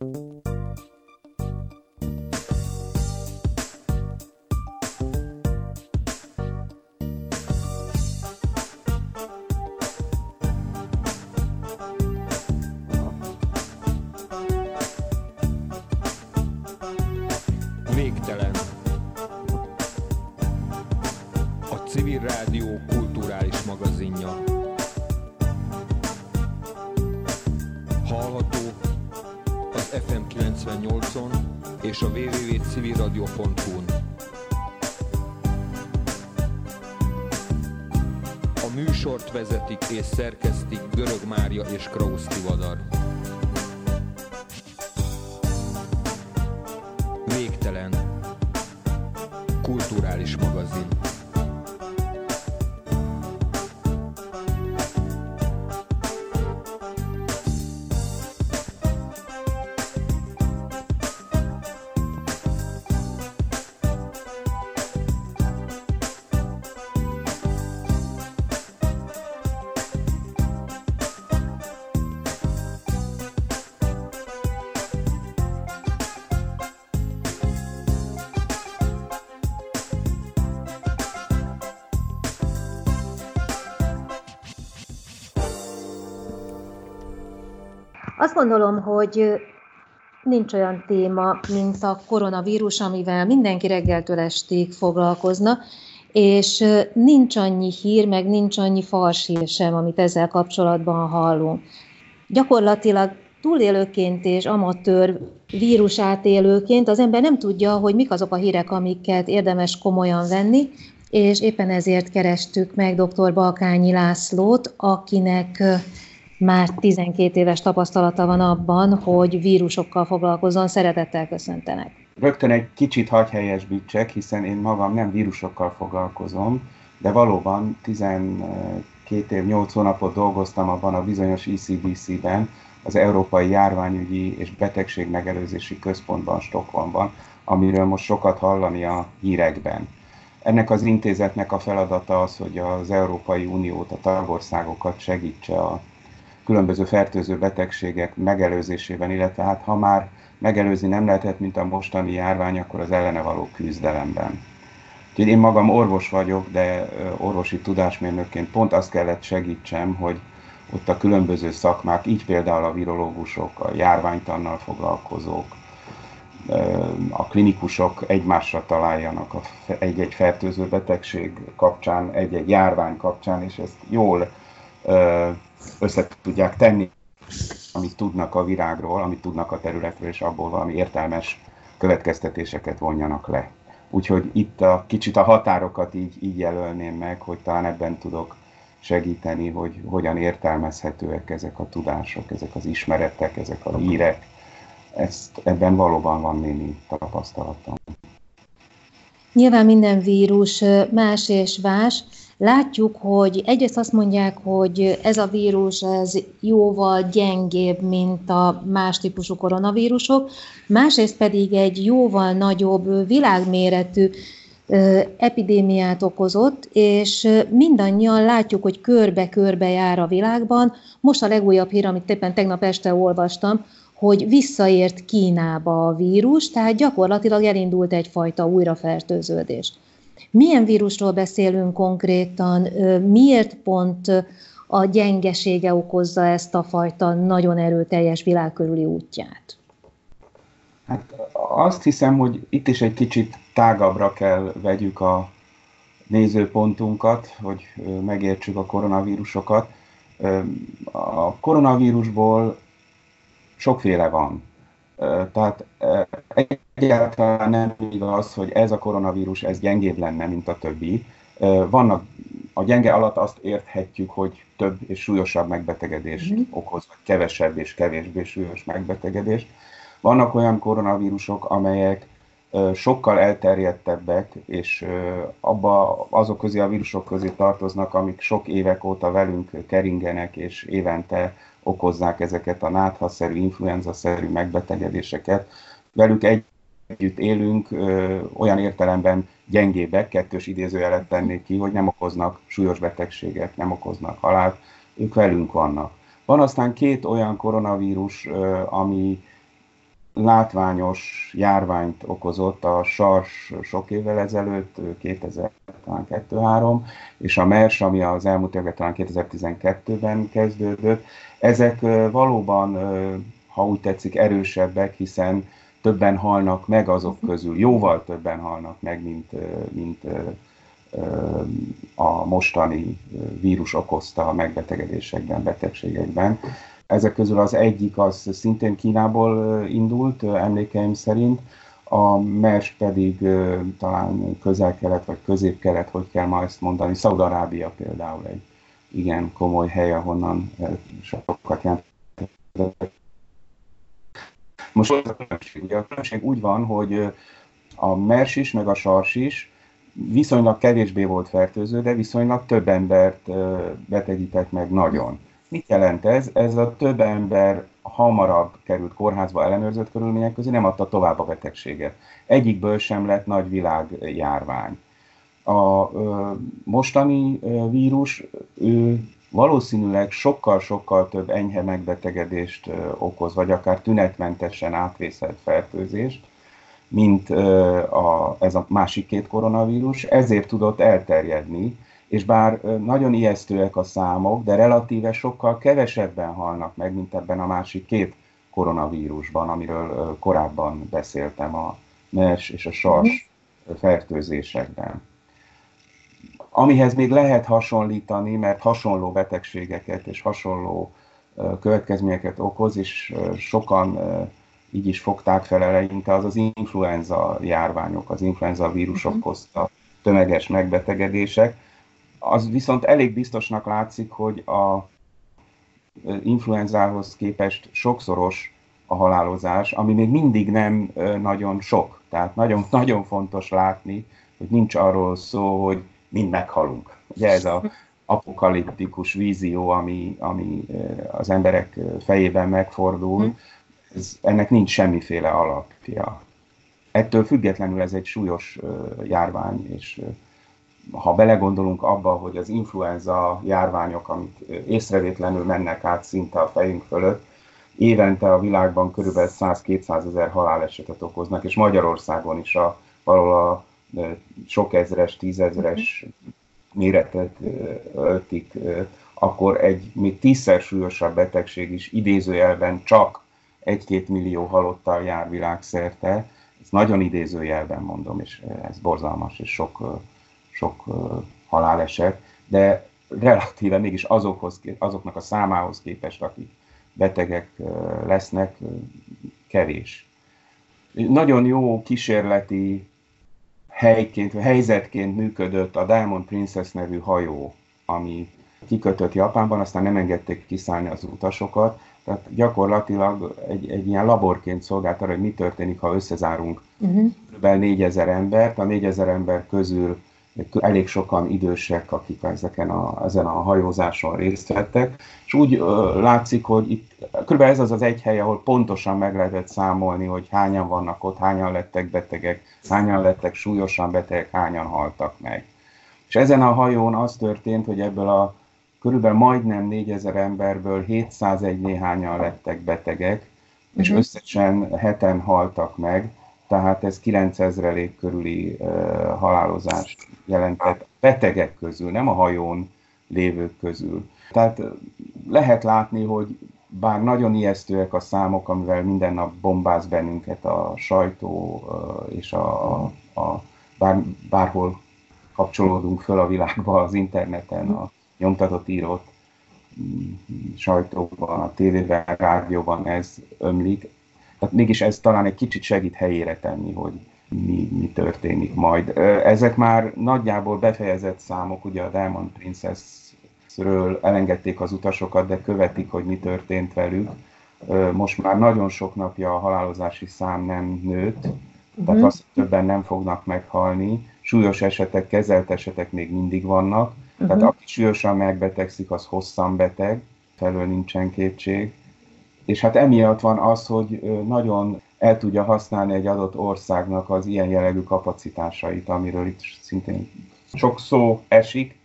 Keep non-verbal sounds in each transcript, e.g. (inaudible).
you. 98-on és a www.civilradio.hu-n. A műsort vezetik és szerkesztik Görög Mária és Krausz Tivadar. Gondolom, hogy nincs olyan téma, mint a koronavírus, amivel mindenki reggeltől estig foglalkozna, és nincs annyi hír, meg nincs annyi farshír sem, amit ezzel kapcsolatban hallunk. Gyakorlatilag túlélőként és amatőr vírus átélőként az ember nem tudja, hogy mik azok a hírek, amiket érdemes komolyan venni, és éppen ezért kerestük meg dr. Balkányi Lászlót, akinek már 12 éves tapasztalata van abban, hogy vírusokkal foglalkozon. Szeretettel köszöntenek. Rögtön egy kicsit hagy helyesbítsek, hiszen én magam nem vírusokkal foglalkozom, de valóban 12 év, 8 hónapot dolgoztam abban a bizonyos ECDC-ben, az Európai Járványügyi és Betegségmegelőzési Központban, Stockholmban, amiről most sokat hallani a hírekben. Ennek az intézetnek a feladata az, hogy az Európai Uniót, a tagországokat segítse a különböző fertőző betegségek megelőzésében, illetve hát ha már megelőzni nem lehetett, mint a mostani járvány, akkor az ellene való küzdelemben. Úgyhogy én magam orvos vagyok, de orvosi tudásmérnökként pont azt kellett segítsem, hogy ott a különböző szakmák, így például a virológusok, a járványtannal foglalkozók, a klinikusok egymásra találjanak egy-egy fertőző betegség kapcsán, egy-egy járvány kapcsán, és ezt jól össze tudják tenni, amit tudnak a virágról, amit tudnak a területről, és abból valami értelmes következtetéseket vonjanak le. Úgyhogy itt a kicsit a határokat így, így jelölném meg, hogy talán ebben tudok segíteni, hogy hogyan értelmezhetőek ezek a tudások, ezek az ismeretek, ezek a hírek. Ezt, ebben valóban van némi tapasztalatom. Nyilván minden vírus más és más, Látjuk, hogy egyrészt azt mondják, hogy ez a vírus ez jóval gyengébb, mint a más típusú koronavírusok, másrészt pedig egy jóval nagyobb világméretű epidémiát okozott, és mindannyian látjuk, hogy körbe-körbe jár a világban. Most a legújabb hír, amit éppen tegnap este olvastam, hogy visszaért Kínába a vírus, tehát gyakorlatilag elindult egyfajta újrafertőződés. Milyen vírusról beszélünk konkrétan, miért pont a gyengesége okozza ezt a fajta nagyon erőteljes világkörüli útját? Hát azt hiszem, hogy itt is egy kicsit tágabbra kell vegyük a nézőpontunkat, hogy megértsük a koronavírusokat. A koronavírusból sokféle van. Tehát egyáltalán nem igaz, hogy ez a koronavírus ez gyengébb lenne, mint a többi. Vannak, a gyenge alatt azt érthetjük, hogy több és súlyosabb megbetegedést mm. okoz, vagy kevesebb és kevésbé súlyos megbetegedést. Vannak olyan koronavírusok, amelyek sokkal elterjedtebbek, és abba azok közé a vírusok közé tartoznak, amik sok évek óta velünk keringenek, és évente okozzák ezeket a náthaszerű, influenza-szerű megbetegedéseket. Velük együtt élünk, olyan értelemben gyengébbek, kettős idézőjelet tennék ki, hogy nem okoznak súlyos betegséget, nem okoznak halált, ők velünk vannak. Van aztán két olyan koronavírus, ami látványos járványt okozott a SARS sok évvel ezelőtt, 2002-3, és a MERS, ami az elmúlt években talán 2012-ben kezdődött. Ezek valóban, ha úgy tetszik, erősebbek, hiszen többen halnak meg azok közül, jóval többen halnak meg, mint, mint a mostani vírus okozta a megbetegedésekben, betegségekben. Ezek közül az egyik az szintén Kínából indult, emlékeim szerint, a MERS pedig talán közel-kelet vagy közép-kelet, hogy kell ma ezt mondani, Szaudarábia például egy igen komoly hely, ahonnan sokat jelent. Most a különbség, ugye a különbség úgy van, hogy a MERS is, meg a SARS is viszonylag kevésbé volt fertőző, de viszonylag több embert betegített meg nagyon. Mit jelent ez? Ez a több ember hamarabb került kórházba ellenőrzött körülmények közé, nem adta tovább a betegséget. Egyikből sem lett nagy világjárvány. A ö, mostani ö, vírus ő valószínűleg sokkal-sokkal több enyhe megbetegedést ö, okoz, vagy akár tünetmentesen átvészelt fertőzést, mint ö, a, ez a másik két koronavírus, ezért tudott elterjedni, és bár nagyon ijesztőek a számok, de relatíve sokkal kevesebben halnak meg, mint ebben a másik két koronavírusban, amiről korábban beszéltem a MERS és a SARS fertőzésekben. Amihez még lehet hasonlítani, mert hasonló betegségeket és hasonló következményeket okoz, és sokan így is fogták fel eleinte, az az influenza járványok, az influenza vírusok mhm. okozta tömeges megbetegedések, az viszont elég biztosnak látszik, hogy a influenzához képest sokszoros a halálozás, ami még mindig nem nagyon sok. Tehát nagyon, (laughs) nagyon fontos látni, hogy nincs arról szó, hogy mind meghalunk. Ugye ez a apokaliptikus vízió, ami, ami az emberek fejében megfordul, hm. ez, ennek nincs semmiféle alapja. Ettől függetlenül ez egy súlyos járvány, és ha belegondolunk abba, hogy az influenza járványok, amik észrevétlenül mennek át szinte a fejünk fölött, évente a világban körülbelül 100-200 ezer halálesetet okoznak, és Magyarországon is a, valahol a sok ezres, tízezres méretet öltik, akkor egy még tízszer súlyosabb betegség is idézőjelben csak egy-két millió halottal jár világszerte. Ez nagyon idézőjelben mondom, és ez borzalmas, és sok sok haláleset, de relatíve mégis azokhoz, azoknak a számához képest, akik betegek lesznek, kevés. Nagyon jó kísérleti helyként, helyzetként működött a Diamond Princess nevű hajó, ami kikötött Japánban, aztán nem engedték kiszállni az utasokat, tehát gyakorlatilag egy, egy ilyen laborként szolgált arra, hogy mi történik, ha összezárunk uh-huh. kb. 4000 embert, a 4000 ember közül elég sokan idősek, akik ezeken a, ezen a hajózáson részt vettek, és úgy ö, látszik, hogy itt kb. ez az az egy hely, ahol pontosan meg lehetett számolni, hogy hányan vannak ott, hányan lettek betegek, hányan lettek súlyosan betegek, hányan haltak meg. És ezen a hajón az történt, hogy ebből a körülbelül majdnem 4000 emberből 701 néhányan lettek betegek, és mhm. összesen heten haltak meg, tehát ez 9000 körüli uh, halálozást jelentett betegek közül, nem a hajón lévők közül. Tehát lehet látni, hogy bár nagyon ijesztőek a számok, amivel minden nap bombáz bennünket a sajtó és a, a, a bár, bárhol kapcsolódunk föl a világba, az interneten, a nyomtatott írott mm, sajtóban, a tévében, rádióban ez ömlik. Mégis ez talán egy kicsit segít helyére tenni, hogy mi, mi történik majd. Ezek már nagyjából befejezett számok, ugye a Diamond Princess-ről elengedték az utasokat, de követik, hogy mi történt velük. Most már nagyon sok napja a halálozási szám nem nőtt, tehát mhm. azt többen nem fognak meghalni. Súlyos esetek, kezelt esetek még mindig vannak, tehát uh-huh. aki súlyosan megbetegszik, az hosszan beteg, felől nincsen kétség. És hát emiatt van az, hogy nagyon el tudja használni egy adott országnak az ilyen jellegű kapacitásait, amiről itt szintén sok szó esik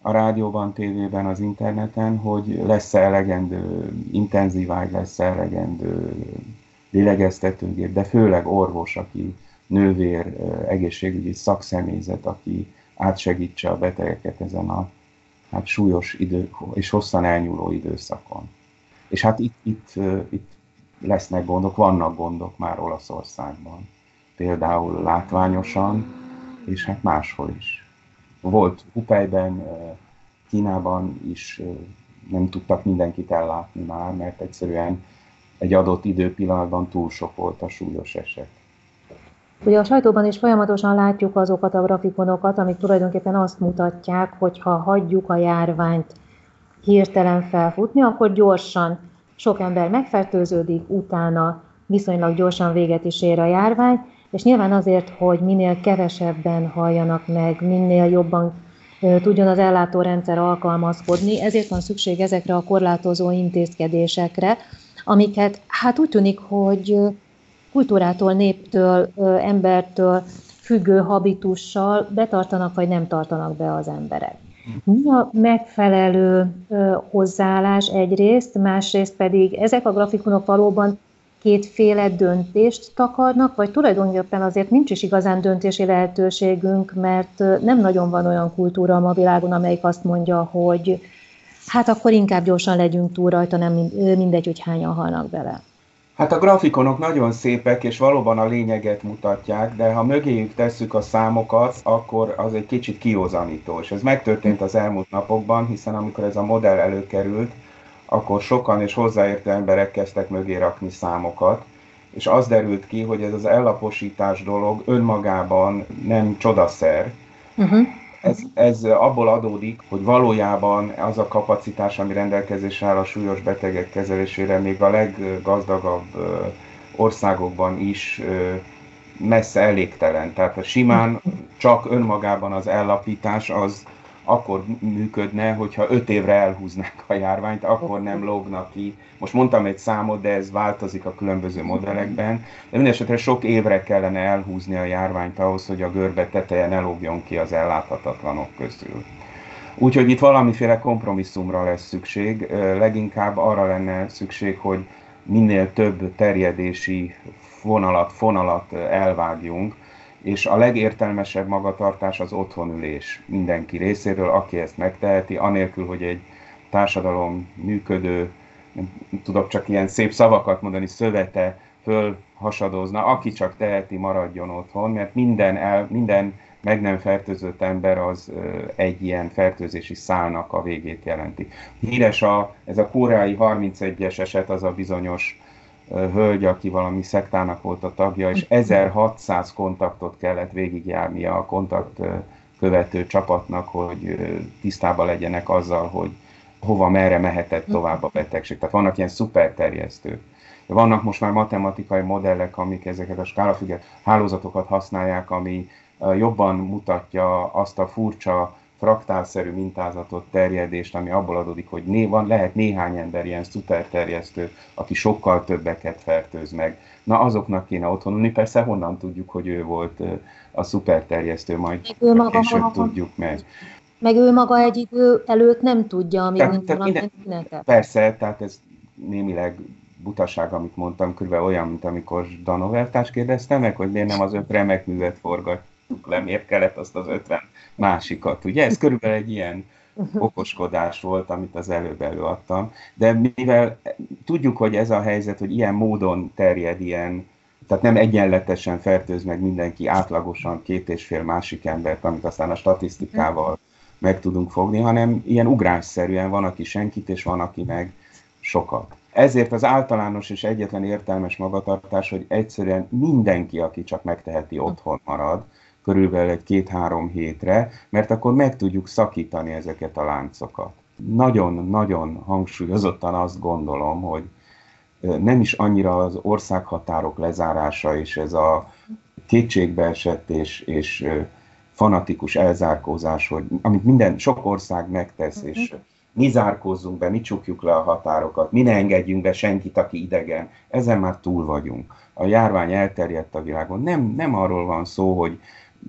a rádióban, tévében, az interneten, hogy lesz-e elegendő intenzívágy, lesz-e elegendő lélegeztetőgép, de főleg orvos, aki nővér, egészségügyi szakszemélyzet, aki átsegítse a betegeket ezen a hát súlyos idő és hosszan elnyúló időszakon. És hát itt, itt, itt lesznek gondok, vannak gondok már Olaszországban. Például látványosan, és hát máshol is. Volt Hupejben, Kínában is nem tudtak mindenkit ellátni már, mert egyszerűen egy adott időpillanatban túl sok volt a súlyos eset. Ugye a sajtóban is folyamatosan látjuk azokat a grafikonokat, amik tulajdonképpen azt mutatják, hogy ha hagyjuk a járványt hirtelen felfutni, akkor gyorsan sok ember megfertőződik, utána viszonylag gyorsan véget is ér a járvány, és nyilván azért, hogy minél kevesebben halljanak meg, minél jobban tudjon az ellátórendszer alkalmazkodni, ezért van szükség ezekre a korlátozó intézkedésekre, amiket hát úgy tűnik, hogy kultúrától, néptől, embertől függő habitussal betartanak vagy nem tartanak be az emberek. Mi a megfelelő hozzáállás egyrészt, másrészt pedig ezek a grafikonok valóban kétféle döntést takarnak, vagy tulajdonképpen azért nincs is igazán döntési lehetőségünk, mert nem nagyon van olyan kultúra a ma világon, amelyik azt mondja, hogy hát akkor inkább gyorsan legyünk túl rajta, nem mindegy, hogy hányan halnak bele. Hát a grafikonok nagyon szépek, és valóban a lényeget mutatják, de ha mögéjük tesszük a számokat, akkor az egy kicsit kiózanító. És ez megtörtént az elmúlt napokban, hiszen amikor ez a modell előkerült, akkor sokan és hozzáértő emberek kezdtek mögé rakni számokat, és az derült ki, hogy ez az ellaposítás dolog önmagában nem csodaszer, uh-huh. Ez, ez abból adódik, hogy valójában az a kapacitás, ami rendelkezésre áll a súlyos betegek kezelésére, még a leggazdagabb országokban is messze elégtelen. Tehát simán csak önmagában az ellapítás az akkor működne, hogyha öt évre elhúznák a járványt, akkor nem lógnak ki. Most mondtam egy számot, de ez változik a különböző modellekben. De mindesetre sok évre kellene elhúzni a járványt ahhoz, hogy a görbe teteje ne lógjon ki az elláthatatlanok közül. Úgyhogy itt valamiféle kompromisszumra lesz szükség, leginkább arra lenne szükség, hogy minél több terjedési vonalat, fonalat elvágjunk, és a legértelmesebb magatartás az otthonülés mindenki részéről, aki ezt megteheti, anélkül, hogy egy társadalom működő, tudok csak ilyen szép szavakat mondani, szövete föl hasadozna, aki csak teheti, maradjon otthon, mert minden, el, minden meg nem fertőzött ember az egy ilyen fertőzési szálnak a végét jelenti. Híres a, ez a koreai 31-es eset, az a bizonyos hölgy, aki valami szektának volt a tagja, és 1600 kontaktot kellett végigjárnia a kontakt követő csapatnak, hogy tisztában legyenek azzal, hogy hova, merre mehetett tovább a betegség. Tehát vannak ilyen szuperterjesztők. Vannak most már matematikai modellek, amik ezeket a skálafügget hálózatokat használják, ami jobban mutatja azt a furcsa fraktálszerű mintázatot, terjedést, ami abból adódik, hogy né, van, lehet néhány ember ilyen szuperterjesztő, aki sokkal többeket fertőz meg. Na azoknak kéne otthonulni, persze honnan tudjuk, hogy ő volt a szuperterjesztő, majd ő később maga. tudjuk meg. Meg ő maga egy idő előtt nem tudja, amíg te, minden, minden, Persze, tehát ez némileg butaság, amit mondtam, körülbelül olyan, mint amikor Danovertás kérdezte meg, hogy miért nem az öt remek művet forgat le, miért kellett azt az 50 másikat. Ugye ez körülbelül egy ilyen okoskodás volt, amit az előbb előadtam. De mivel tudjuk, hogy ez a helyzet, hogy ilyen módon terjed ilyen, tehát nem egyenletesen fertőz meg mindenki átlagosan két és fél másik embert, amit aztán a statisztikával meg tudunk fogni, hanem ilyen ugrásszerűen van, aki senkit, és van, aki meg sokat. Ezért az általános és egyetlen értelmes magatartás, hogy egyszerűen mindenki, aki csak megteheti, otthon marad, körülbelül egy két-három hétre, mert akkor meg tudjuk szakítani ezeket a láncokat. Nagyon-nagyon hangsúlyozottan azt gondolom, hogy nem is annyira az országhatárok lezárása és ez a kétségbeesett és, és fanatikus elzárkózás, hogy amit minden, sok ország megtesz, és mhm. mi zárkózzunk be, mi csukjuk le a határokat, mi ne engedjünk be senkit, aki idegen. Ezen már túl vagyunk. A járvány elterjedt a világon. Nem, nem arról van szó, hogy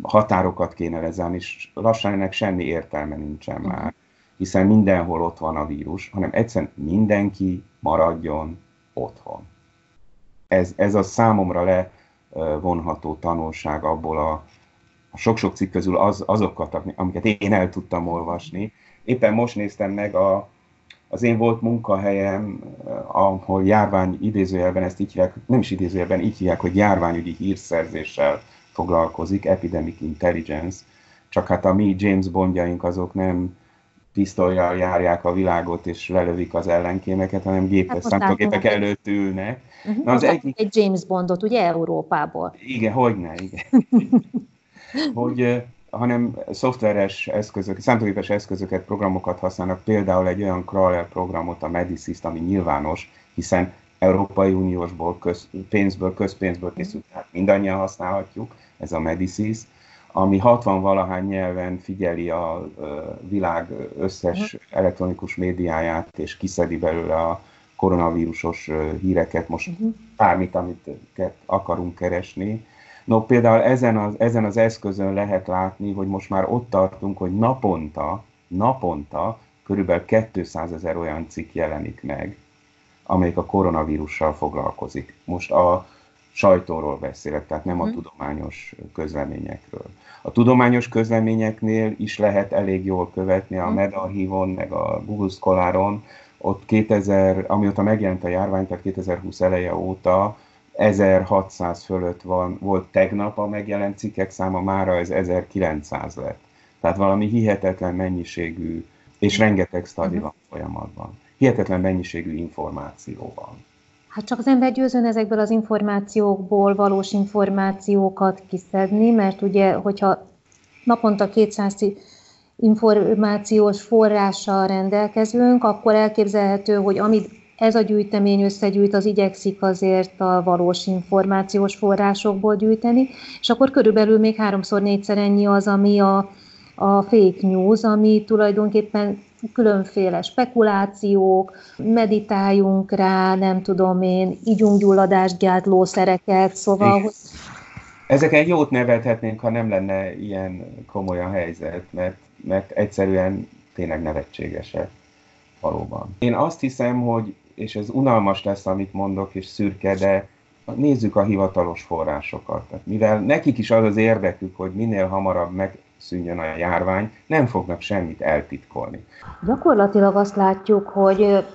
határokat kéne lezárni, és lassan ennek semmi értelme nincsen mhm. már, hiszen mindenhol ott van a vírus, hanem egyszerűen mindenki maradjon otthon. Ez, ez a számomra levonható tanulság abból a, a sok-sok cikk közül az, azokat, amiket én el tudtam olvasni. Éppen most néztem meg a, az én volt munkahelyem, ahol járvány idézőjelben ezt így hívják, nem is idézőjelben így hívják, hogy járványügyi hírszerzéssel foglalkozik, Epidemic Intelligence, csak hát a mi James Bondjaink azok nem pisztolyjal járják a világot és lelövik az ellenkémeket, hanem gépes hát számítógépek előtt ülnek. Uh-huh. Na, az egyik... Egy James Bondot, ugye Európából. Igen, hogyne, igen. (laughs) hogy, hanem szoftveres eszközök, számítógépes eszközöket, programokat használnak, például egy olyan crawler programot, a Medisys, ami nyilvános, hiszen Európai Uniósból, köz, pénzből, közpénzből készült, tehát mindannyian használhatjuk, ez a Medisys, ami 60 valahány nyelven figyeli a világ összes mhm. elektronikus médiáját, és kiszedi belőle a koronavírusos híreket, most uh-huh. bármit, amit akarunk keresni. No, például ezen az, ezen az eszközön lehet látni, hogy most már ott tartunk, hogy naponta, naponta körülbelül 200 ezer olyan cikk jelenik meg, amelyik a koronavírussal foglalkozik. Most a sajtóról beszélek, tehát nem a mhm. tudományos közleményekről. A tudományos közleményeknél is lehet elég jól követni a mhm. Medarchívon, meg a Google Scholaron, ott 2000, amióta megjelent a járvány, tehát 2020 eleje óta 1600 fölött van, volt tegnap a megjelent cikkek száma, mára ez 1900 lett. Tehát valami hihetetlen mennyiségű, és rengeteg stadi mhm. van folyamatban. Hihetetlen mennyiségű információ van. Hát csak az ember győzön ezekből az információkból valós információkat kiszedni, mert ugye, hogyha naponta 200 információs forrással rendelkezünk, akkor elképzelhető, hogy amit ez a gyűjtemény összegyűjt, az igyekszik azért a valós információs forrásokból gyűjteni, és akkor körülbelül még háromszor, négyszer ennyi az, ami a, a fake news, ami tulajdonképpen különféle spekulációk, meditáljunk rá, nem tudom én, ígyunk gyulladást gátló szereket, szóval... Hogy... Ezeken jót nevethetnénk, ha nem lenne ilyen komoly a helyzet, mert, mert egyszerűen tényleg nevetségesek valóban. Én azt hiszem, hogy, és ez unalmas lesz, amit mondok, és szürke, de nézzük a hivatalos forrásokat. Tehát mivel nekik is az az érdekük, hogy minél hamarabb meg szűnjön a járvány, nem fognak semmit eltitkolni. Gyakorlatilag azt látjuk, hogy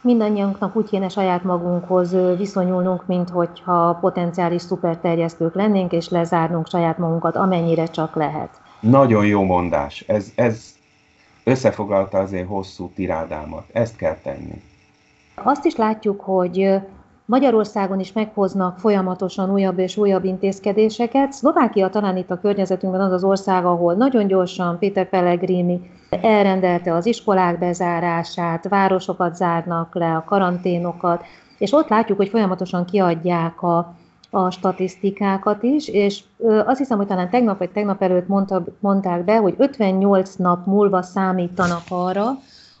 mindannyiunknak úgy kéne saját magunkhoz viszonyulnunk, mint hogyha potenciális szuperterjesztők lennénk, és lezárnunk saját magunkat, amennyire csak lehet. Nagyon jó mondás. Ez, ez összefoglalta az én hosszú tirádámat. Ezt kell tenni. Azt is látjuk, hogy Magyarországon is meghoznak folyamatosan újabb és újabb intézkedéseket. Szlovákia talán itt a környezetünkben az az ország, ahol nagyon gyorsan Péter Pellegrini elrendelte az iskolák bezárását, városokat zárnak le, a karanténokat, és ott látjuk, hogy folyamatosan kiadják a, a statisztikákat is, és azt hiszem, hogy talán tegnap vagy tegnap előtt mondta, mondták be, hogy 58 nap múlva számítanak arra,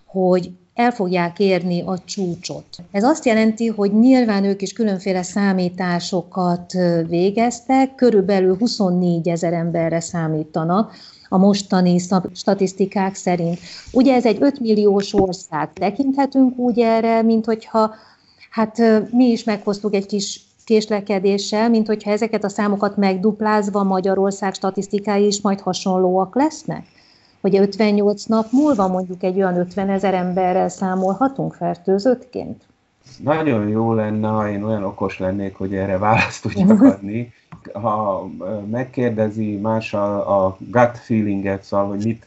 hogy el fogják érni a csúcsot. Ez azt jelenti, hogy nyilván ők is különféle számításokat végeztek, körülbelül 24 ezer emberre számítanak, a mostani statisztikák szerint. Ugye ez egy 5 milliós ország, tekinthetünk úgy erre, mint hogyha hát mi is meghoztuk egy kis késlekedéssel, mint hogyha ezeket a számokat megduplázva Magyarország statisztikái is majd hasonlóak lesznek? Hogy 58 nap múlva mondjuk egy olyan 50 ezer emberrel számolhatunk fertőzöttként? Nagyon jó lenne, ha én olyan okos lennék, hogy erre választ tudjak (laughs) adni. Ha megkérdezi más a, a gut feelinget, szóval, hogy mit,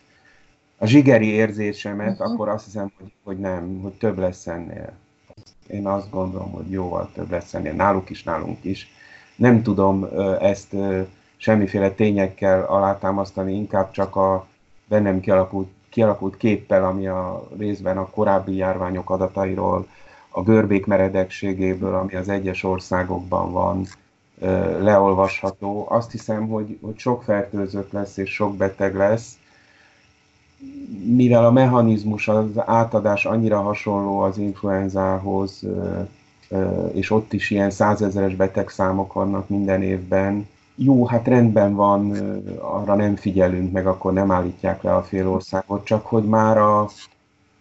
a zsigeri érzésemet, uh-huh. akkor azt hiszem, hogy, hogy nem, hogy több lesz ennél. Én azt gondolom, hogy jóval több lesz ennél, náluk is, nálunk is. Nem tudom ezt semmiféle tényekkel alátámasztani, inkább csak a, bennem kialakult, kialakult képpel, ami a részben a korábbi járványok adatairól, a görbék meredekségéből, ami az egyes országokban van, leolvasható. Azt hiszem, hogy, hogy sok fertőzött lesz és sok beteg lesz, mivel a mechanizmus, az átadás annyira hasonló az influenzához, és ott is ilyen százezeres betegszámok vannak minden évben, jó, hát rendben van, arra nem figyelünk, meg akkor nem állítják le a fél országot, csak hogy már a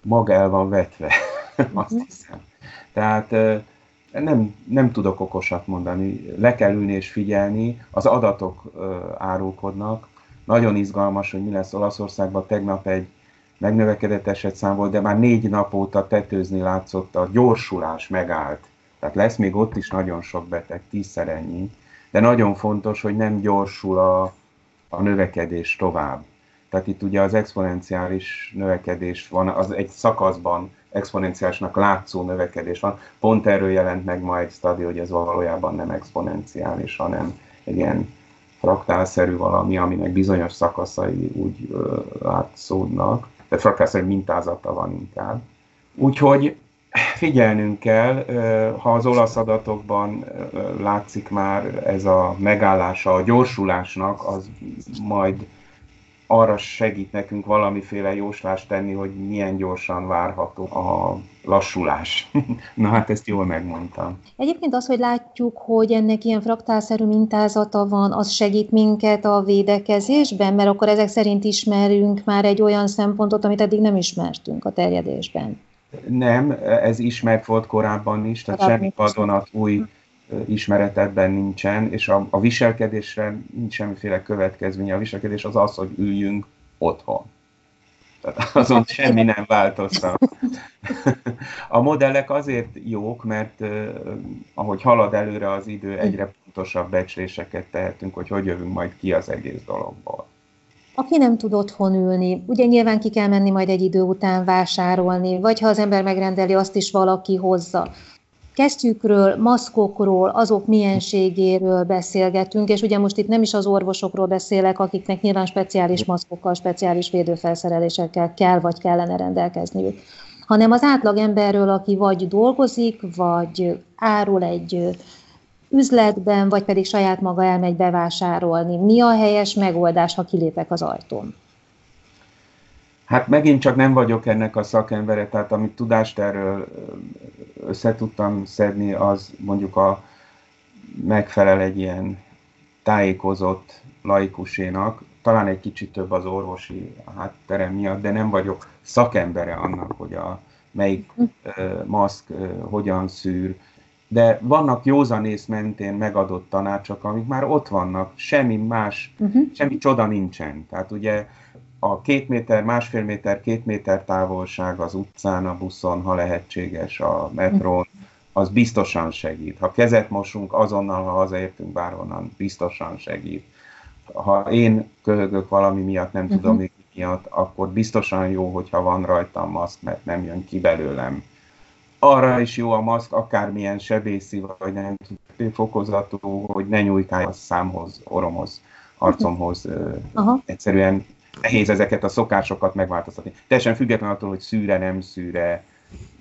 mag el van vetve, (laughs) azt mhm. hiszem. Tehát nem, nem tudok okosat mondani. Le kell ülni és figyelni, az adatok árulkodnak. Nagyon izgalmas, hogy mi lesz Olaszországban. Tegnap egy megnövekedett esetszám volt, de már négy nap óta tetőzni látszott, a gyorsulás megállt. Tehát lesz még ott is nagyon sok beteg, tízszer ennyi. De nagyon fontos, hogy nem gyorsul a, a növekedés tovább. Tehát itt ugye az exponenciális növekedés van, az egy szakaszban exponenciálisnak látszó növekedés van. Pont erről jelent meg ma egy stadi, hogy ez valójában nem exponenciális, hanem egy ilyen fraktálszerű valami, aminek bizonyos szakaszai úgy ö, látszódnak. Tehát fraktálszerű mintázata van inkább. Úgyhogy figyelnünk kell, ha az olasz adatokban látszik már ez a megállása a gyorsulásnak, az majd arra segít nekünk valamiféle jóslást tenni, hogy milyen gyorsan várható a lassulás. (laughs) Na hát ezt jól megmondtam. Egyébként az, hogy látjuk, hogy ennek ilyen fraktálszerű mintázata van, az segít minket a védekezésben, mert akkor ezek szerint ismerünk már egy olyan szempontot, amit eddig nem ismertünk a terjedésben. Nem, ez ismert volt korábban is, tehát korábban semmi vadonat új ismeretedben nincsen, és a, a viselkedésre nincs semmiféle következménye. A viselkedés az az, hogy üljünk otthon. Tehát (laughs) azon semmi nem változtat. A modellek azért jók, mert ahogy halad előre az idő, egyre pontosabb becsléseket tehetünk, hogy hogy jövünk majd ki az egész dologból. Aki nem tud otthon ülni, ugye nyilván ki kell menni majd egy idő után vásárolni, vagy ha az ember megrendeli, azt is valaki hozza. Kesztyűkről, maszkokról, azok mienségéről beszélgetünk, és ugye most itt nem is az orvosokról beszélek, akiknek nyilván speciális maszkokkal, speciális védőfelszerelésekkel kell vagy kellene rendelkezniük, hanem az átlagemberről, aki vagy dolgozik, vagy árul egy üzletben, vagy pedig saját maga elmegy bevásárolni. Mi a helyes megoldás, ha kilépek az ajtón? Hát megint csak nem vagyok ennek a szakembere, tehát amit tudást erről össze tudtam szedni, az mondjuk a megfelel egy ilyen tájékozott laikusénak, talán egy kicsit több az orvosi hátterem miatt, de nem vagyok szakembere annak, hogy a melyik uh, maszk hogyan szűr, de vannak józanész mentén megadott tanácsok, amik már ott vannak, semmi más, uh-huh. semmi csoda nincsen. Tehát ugye a két méter, másfél méter, két méter távolság az utcán, a buszon, ha lehetséges, a metrón, az biztosan segít. Ha kezet mosunk, azonnal, ha hazaértünk bárhonnan, biztosan segít. Ha én köhögök valami miatt, nem uh-huh. tudom mi miatt, akkor biztosan jó, hogyha van rajtam maszk, mert nem jön ki belőlem. Arra is jó a maszk, akármilyen sebészi, vagy nem fokozatú, hogy ne nyújkálj a számhoz, oromhoz, arcomhoz. Uh-huh. Egyszerűen nehéz ezeket a szokásokat megváltoztatni. Teljesen független attól, hogy szűre, nem szűre,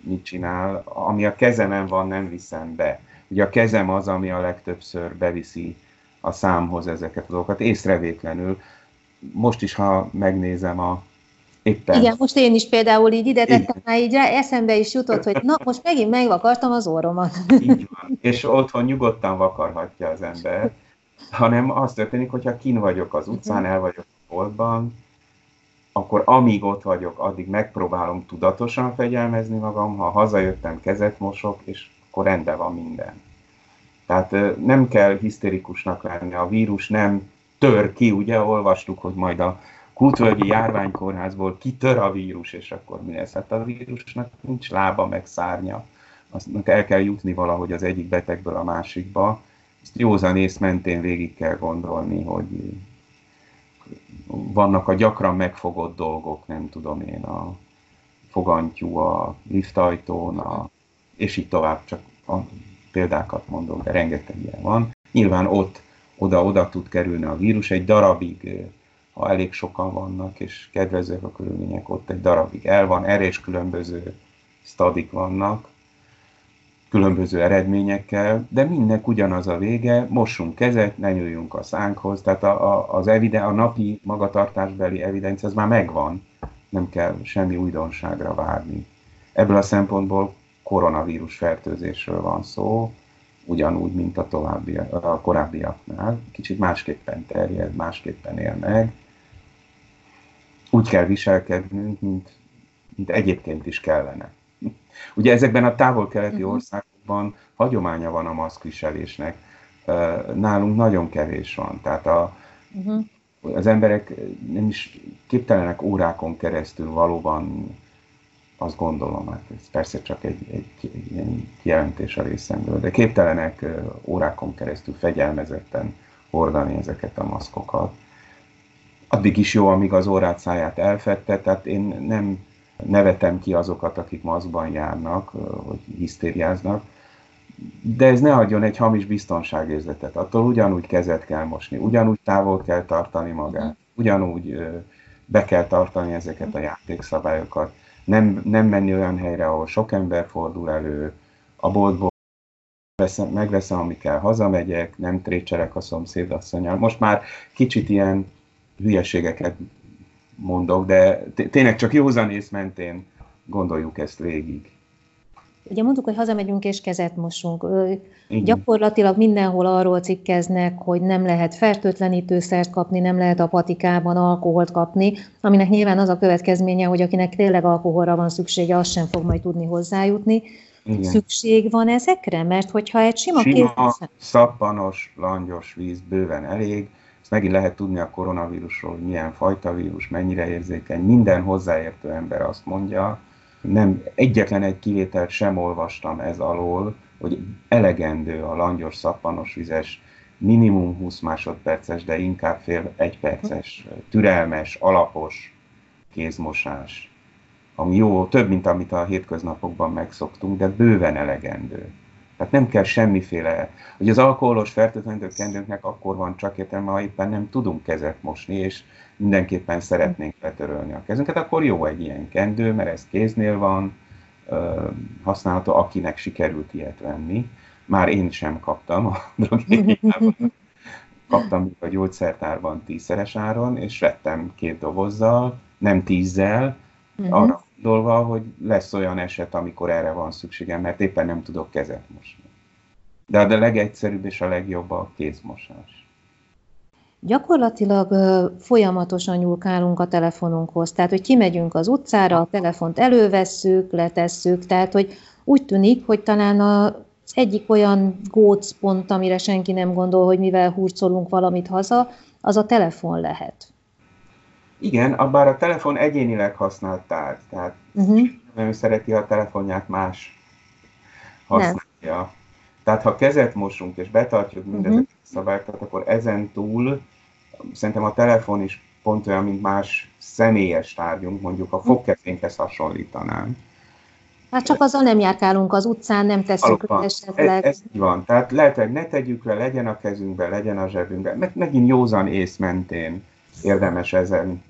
mit csinál. Ami a kezemen van, nem viszem be. Ugye a kezem az, ami a legtöbbször beviszi a számhoz ezeket a dolgokat, észrevétlenül. Most is, ha megnézem a éppen... Igen, most én is például így ide tettem, már így eszembe is jutott, hogy na, most megint megvakartam az orromat. Így van. És otthon nyugodtan vakarhatja az ember, hanem az történik, hogyha kin vagyok az utcán, el vagyok a boltban, akkor amíg ott vagyok, addig megpróbálom tudatosan fegyelmezni magam, ha hazajöttem, kezet mosok, és akkor rendben van minden. Tehát nem kell hisztérikusnak lenni, a vírus nem tör ki, ugye olvastuk, hogy majd a Kultvölgyi járványkórházból kitör a vírus, és akkor mi lesz? Hát a vírusnak nincs lába, meg szárnya. Aztnak el kell jutni valahogy az egyik betegből a másikba. Ezt józanész mentén végig kell gondolni, hogy vannak a gyakran megfogott dolgok, nem tudom én, a fogantyú a liftajtón, a, és így tovább, csak a példákat mondom, de rengeteg ilyen van. Nyilván ott oda-oda tud kerülni a vírus, egy darabig, ha elég sokan vannak, és kedvezőek a körülmények, ott egy darabig el van, erre is különböző stadik vannak, különböző eredményekkel, de mindnek ugyanaz a vége, mossunk kezet, ne nyúljunk a szánkhoz, tehát a, a, az eviden, a napi magatartásbeli evidencia az már megvan, nem kell semmi újdonságra várni. Ebből a szempontból koronavírus fertőzésről van szó, ugyanúgy, mint a, további, a korábbiaknál. Kicsit másképpen terjed, másképpen él meg. Úgy kell viselkednünk, mint, mint egyébként is kellene. (laughs) Ugye ezekben a távol-keleti uh-huh. országokban hagyománya van a maszkviselésnek. Nálunk nagyon kevés van. Tehát a, uh-huh. az emberek nem is képtelenek órákon keresztül valóban azt gondolom, hát ez persze csak egy, egy, egy ilyen kijelentés a részemről, de képtelenek órákon keresztül fegyelmezetten hordani ezeket a maszkokat. Addig is jó, amíg az órát száját elfette, tehát én nem nevetem ki azokat, akik maszkban járnak, hogy hisztériáznak, de ez ne adjon egy hamis biztonságérzetet. Attól ugyanúgy kezet kell mosni, ugyanúgy távol kell tartani magát, ugyanúgy be kell tartani ezeket a játékszabályokat nem, nem menni olyan helyre, ahol sok ember fordul elő, a boltból veszem, megveszem, ami kell, hazamegyek, nem trécserek a szomszédasszonyal. Most már kicsit ilyen hülyeségeket mondok, de tényleg csak józanész mentén gondoljuk ezt végig. Ugye mondtuk, hogy hazamegyünk és kezet mosunk. Igen. Gyakorlatilag mindenhol arról cikkeznek, hogy nem lehet fertőtlenítőszert kapni, nem lehet a patikában alkoholt kapni, aminek nyilván az a következménye, hogy akinek tényleg alkoholra van szüksége, az sem fog majd tudni hozzájutni. Igen. Szükség van ezekre? Mert hogyha egy sima, sima kéz... szappanos, langyos víz bőven elég, ezt megint lehet tudni a koronavírusról, hogy milyen fajta vírus, mennyire érzékeny. Minden hozzáértő ember azt mondja, nem egyetlen egy kivételt sem olvastam ez alól, hogy elegendő a langyos, szappanos vizes, minimum 20 másodperces, de inkább fél egy perces, türelmes, alapos kézmosás, ami jó, több, mint amit a hétköznapokban megszoktunk, de bőven elegendő. Tehát nem kell semmiféle, hogy az alkoholos fertőtlenítő kendőnknek akkor van csak értelme, ha éppen nem tudunk kezet mosni, és mindenképpen szeretnénk letörölni a kezünket, akkor jó egy ilyen kendő, mert ez kéznél van, használható, akinek sikerült ilyet venni. Már én sem kaptam a (laughs) drogériában. Kaptam a gyógyszertárban tízszeres áron, és vettem két dobozzal, nem tízzel, uh-huh. arra gondolva, hogy lesz olyan eset, amikor erre van szükségem, mert éppen nem tudok kezet mosni. De a legegyszerűbb és a legjobb a kézmosás. Gyakorlatilag folyamatosan nyúlkálunk a telefonunkhoz, tehát hogy kimegyünk az utcára, a telefont elővesszük, letesszük, tehát hogy úgy tűnik, hogy talán az egyik olyan gócpont, amire senki nem gondol, hogy mivel hurcolunk valamit haza, az a telefon lehet. Igen, bár a telefon egyénileg használt tárgy, tehát uh-huh. nem szereti, ha a telefonját más használja. Nem. Tehát ha kezet mosunk és betartjuk mindezeket uh-huh. a szabályokat, akkor ezen túl szerintem a telefon is pont olyan, mint más személyes tárgyunk, mondjuk a fogkezénkhez hasonlítanám. Hát csak azzal nem járkálunk az utcán, nem tesszük le esetleg. Ez, ez van. Tehát lehet, hogy ne tegyük le, legyen a kezünkben, legyen a zsebünkben. Meg, megint józan ész mentén érdemes ezen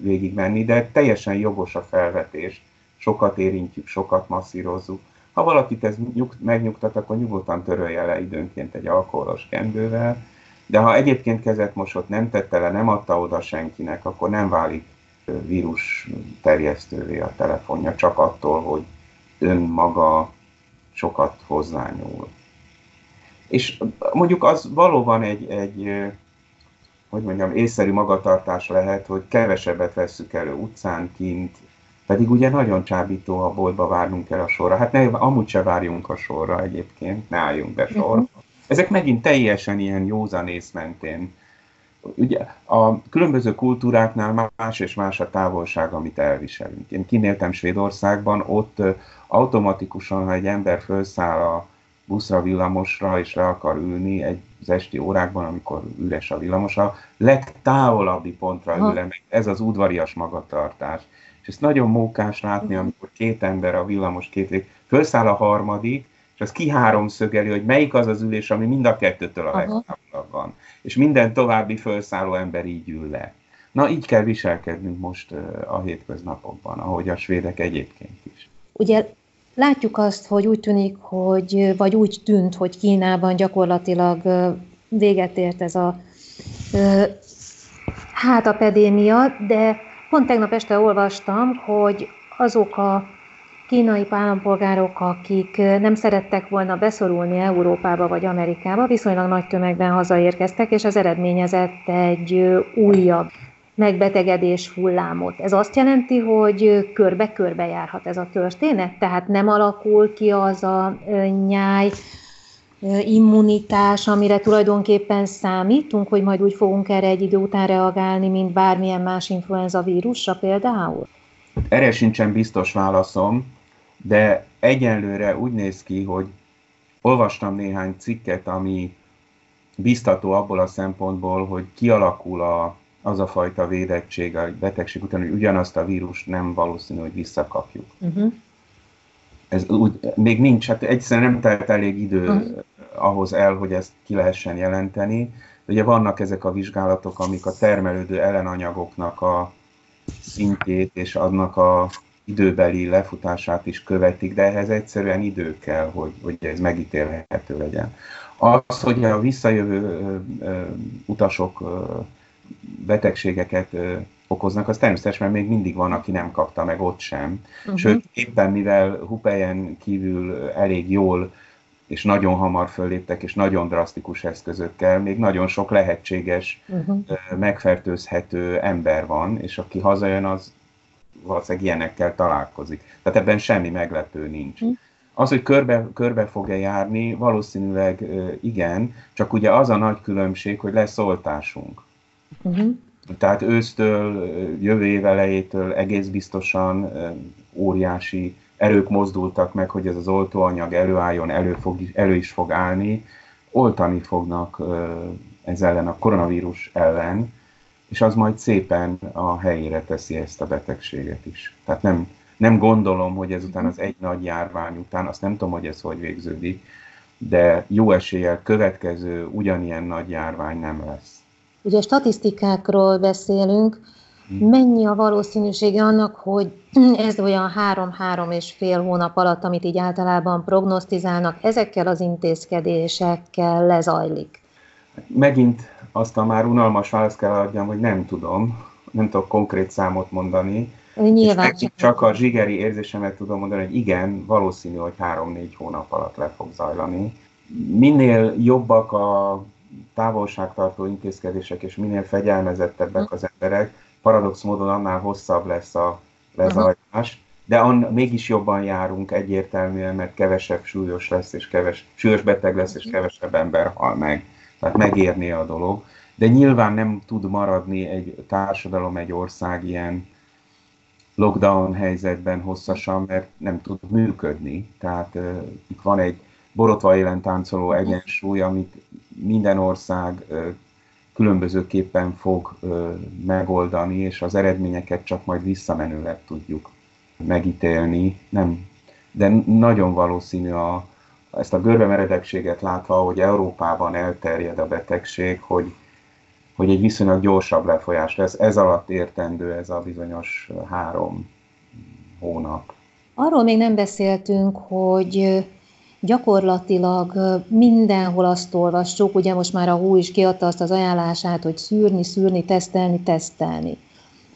végigmenni, de teljesen jogos a felvetés. Sokat érintjük, sokat masszírozzuk. Ha valakit ez nyug, megnyugtat, akkor nyugodtan törölje le időnként egy alkoholos kendővel, de ha egyébként kezet mosott, nem tette le, nem adta oda senkinek, akkor nem válik vírus terjesztővé a telefonja, csak attól, hogy önmaga sokat hozzányúl. És mondjuk az valóban egy, egy hogy mondjam, észszerű magatartás lehet, hogy kevesebbet vesszük elő utcán, kint, pedig ugye nagyon csábító, ha boltba várnunk el a sorra. Hát ne, amúgy se várjunk a sorra egyébként, ne álljunk be sorra. Ezek megint teljesen ilyen józanész mentén. Ugye a különböző kultúráknál más és más a távolság, amit elviselünk. Én kinéltem Svédországban, ott automatikusan, ha egy ember felszáll a buszra, villamosra, és le akar ülni egy az esti órákban, amikor üres a villamos, a legtávolabbi pontra ül meg. Ez az udvarias magatartás. És ezt nagyon mókás látni, amikor két ember a villamos két vég, felszáll a harmadik, és az kiháromszögeli, hogy melyik az az ülés, ami mind a kettőtől a legtávolabb van. És minden további felszálló ember így ül le. Na, így kell viselkednünk most a hétköznapokban, ahogy a svédek egyébként is. Ugye látjuk azt, hogy úgy tűnik, hogy, vagy úgy tűnt, hogy Kínában gyakorlatilag véget ért ez a hátapedémia, de pont tegnap este olvastam, hogy azok a kínai állampolgárok, akik nem szerettek volna beszorulni Európába vagy Amerikába, viszonylag nagy tömegben hazaérkeztek, és az eredményezett egy újabb megbetegedés hullámot. Ez azt jelenti, hogy körbe-körbe járhat ez a történet? Tehát nem alakul ki az a nyáj, immunitás, amire tulajdonképpen számítunk, hogy majd úgy fogunk erre egy idő után reagálni, mint bármilyen más influenza vírusra például? Erre sincsen biztos válaszom, de egyenlőre úgy néz ki, hogy olvastam néhány cikket, ami biztató abból a szempontból, hogy kialakul a, az a fajta védettség a betegség után, hogy ugyanazt a vírust nem valószínű, hogy visszakapjuk. Uh-huh. Ez úgy, még nincs, hát egyszerűen nem telt elég idő uh-huh. ahhoz el, hogy ezt ki lehessen jelenteni. Ugye vannak ezek a vizsgálatok, amik a termelődő ellenanyagoknak a szintjét és annak a időbeli lefutását is követik, de ehhez egyszerűen idő kell, hogy, hogy ez megítélhető legyen. Az, hogy a visszajövő utasok betegségeket okoznak, az természetesen még mindig van, aki nem kapta meg ott sem. Uh-huh. Sőt, éppen mivel Hupejen kívül elég jól és nagyon hamar fölléptek, és nagyon drasztikus eszközökkel, még nagyon sok lehetséges, uh-huh. megfertőzhető ember van, és aki hazajön, az valószínűleg ilyenekkel találkozik. Tehát ebben semmi meglepő nincs. Uh-huh. Az, hogy körbe, körbe fog-e járni, valószínűleg igen, csak ugye az a nagy különbség, hogy lesz oltásunk. Uh-huh. Tehát ősztől, jövő év elejétől egész biztosan óriási erők mozdultak meg, hogy ez az oltóanyag előálljon, elő, fog, elő is fog állni, oltani fognak ez ellen, a koronavírus ellen, és az majd szépen a helyére teszi ezt a betegséget is. Tehát nem, nem gondolom, hogy ezután az egy nagy járvány után, azt nem tudom, hogy ez hogy végződik, de jó eséllyel következő ugyanilyen nagy járvány nem lesz. Ugye statisztikákról beszélünk. Mennyi a valószínűsége annak, hogy (clears throat) ez olyan három-három és fél hónap alatt, amit így általában prognosztizálnak, ezekkel az intézkedésekkel lezajlik? Megint azt a már unalmas választ kell adjam, hogy nem tudom, nem tudok konkrét számot mondani, Nyilván. És csak a zsigeri érzésemet tudom mondani, hogy igen, valószínű, hogy három-négy hónap alatt le fog zajlani. Minél jobbak a távolságtartó intézkedések, és minél fegyelmezettebbek az emberek, paradox módon annál hosszabb lesz a lezajlás, de an, mégis jobban járunk egyértelműen, mert kevesebb súlyos lesz, és keves, súlyos beteg lesz, és kevesebb ember hal meg. Tehát megérni a dolog. De nyilván nem tud maradni egy társadalom, egy ország ilyen lockdown helyzetben hosszasan, mert nem tud működni. Tehát uh, itt van egy borotva élen táncoló egyensúly, amit minden ország uh, különbözőképpen fog megoldani, és az eredményeket csak majd visszamenőleg tudjuk megítélni. Nem, de nagyon valószínű a, ezt a görbemeredekséget látva, hogy Európában elterjed a betegség, hogy hogy egy viszonylag gyorsabb lefolyás lesz. Ez alatt értendő ez a bizonyos három hónap. Arról még nem beszéltünk, hogy gyakorlatilag mindenhol azt olvassuk, ugye most már a hú is kiadta azt az ajánlását, hogy szűrni, szűrni, tesztelni, tesztelni.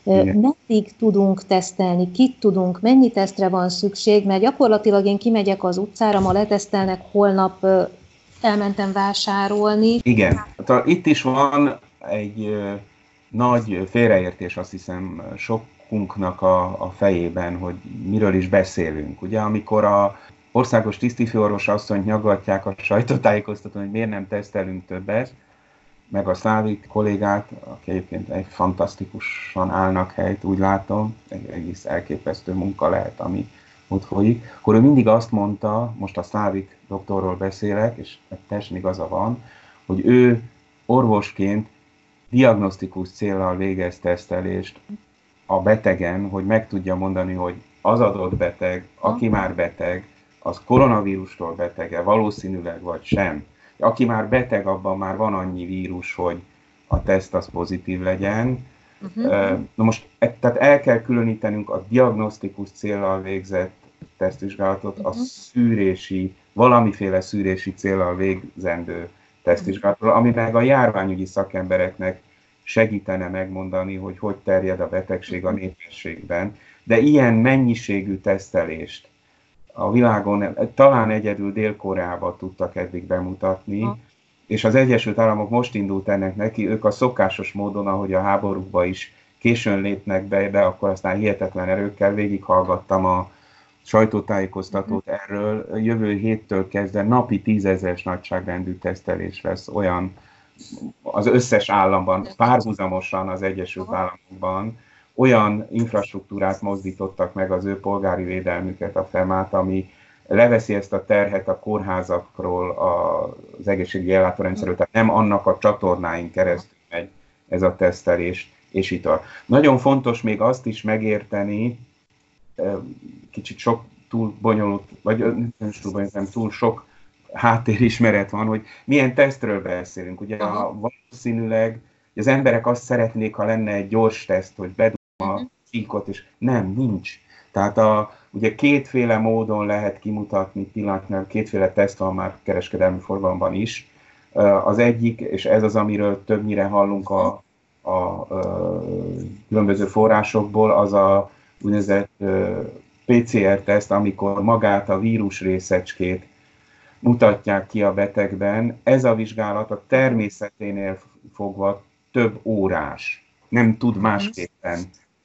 Igen. Meddig tudunk tesztelni, kit tudunk, mennyi tesztre van szükség, mert gyakorlatilag én kimegyek az utcára, ma letesztelnek, holnap elmentem vásárolni. Igen, itt is van egy nagy félreértés azt hiszem sokunknak a, a fejében, hogy miről is beszélünk. Ugye amikor a országos tisztifőorvos asszonyt nyaggatják a sajtótájékoztatón, hogy miért nem tesztelünk többet, meg a Szávik kollégát, aki egyébként egy fantasztikusan állnak helyt, úgy látom, egy egész elképesztő munka lehet, ami ott folyik, akkor ő mindig azt mondta, most a Szávik doktorról beszélek, és teljesen igaza van, hogy ő orvosként diagnosztikus célral végez tesztelést a betegen, hogy meg tudja mondani, hogy az adott beteg, aki már beteg, az koronavírustól betege, valószínűleg vagy sem. Aki már beteg, abban már van annyi vírus, hogy a teszt az pozitív legyen. Uh-huh. Na most e, tehát el kell különítenünk a diagnosztikus célral végzett tesztvizsgálatot uh-huh. a szűrési, valamiféle szűrési célral végzendő tesztvizsgálatról, ami meg a járványügyi szakembereknek segítene megmondani, hogy hogy terjed a betegség a népességben. De ilyen mennyiségű tesztelést a világon talán egyedül Dél-Koreában tudtak eddig bemutatni, ha. és az Egyesült Államok most indult ennek neki, ők a szokásos módon, ahogy a háborúkban is későn lépnek be, de akkor aztán hihetetlen erőkkel végighallgattam a sajtótájékoztatót mhm. erről. Jövő héttől kezdve napi tízezes nagyságrendű tesztelés lesz olyan az összes államban, párhuzamosan az Egyesült Államokban, olyan infrastruktúrát mozdítottak meg az ő polgári védelmüket a FEMÁT, ami leveszi ezt a terhet a kórházakról, az egészségügyi ellátórendszerről, tehát nem annak a csatornáin keresztül megy ez a tesztelés, és itt a. Nagyon fontos még azt is megérteni, kicsit sok túl bonyolult, vagy nem túl bonyolult, nem túl sok háttérismeret van, hogy milyen tesztről beszélünk. Ugye a, valószínűleg az emberek azt szeretnék, ha lenne egy gyors teszt, hogy a mhm. csíkot, és nem, nincs. Tehát a, ugye kétféle módon lehet kimutatni pillanatnyilag, kétféle teszt van már kereskedelmi forgalomban is. Az egyik, és ez az, amiről többnyire hallunk a, a, a különböző forrásokból, az a úgynevezett PCR-teszt, amikor magát a vírus részecskét mutatják ki a betegben. Ez a vizsgálat a természeténél fogva több órás. Nem tud mhm. másképpen,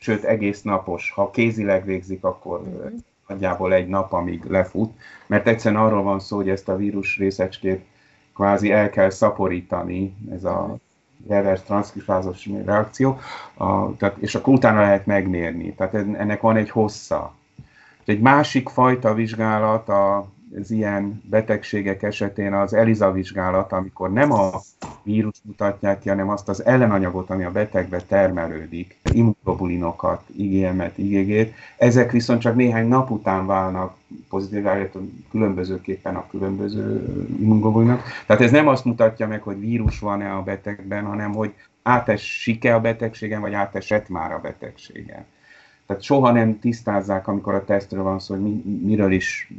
sőt egész napos. Ha kézileg végzik, akkor uh-huh. nagyjából egy nap, amíg lefut, mert egyszerűen arról van szó, hogy ezt a vírus részecskét kvázi el kell szaporítani, ez a mhm. reverse transzkriptázós reakció, a, tehát, és akkor utána lehet megmérni. Tehát ennek van egy hossza. Egy másik fajta vizsgálat a az ilyen betegségek esetén az ELISA vizsgálat, amikor nem a vírus mutatják ki, hanem azt az ellenanyagot, ami a betegbe termelődik, immunoglobulinokat, IgM-et, IgG-t, ezek viszont csak néhány nap után válnak pozitív különbözőképpen a különböző immunoglobulinok. Tehát ez nem azt mutatja meg, hogy vírus van-e a betegben, hanem hogy átesik-e a betegségen, vagy átesett már a betegségen. Tehát soha nem tisztázzák, amikor a tesztről van szó, hogy mi, miről is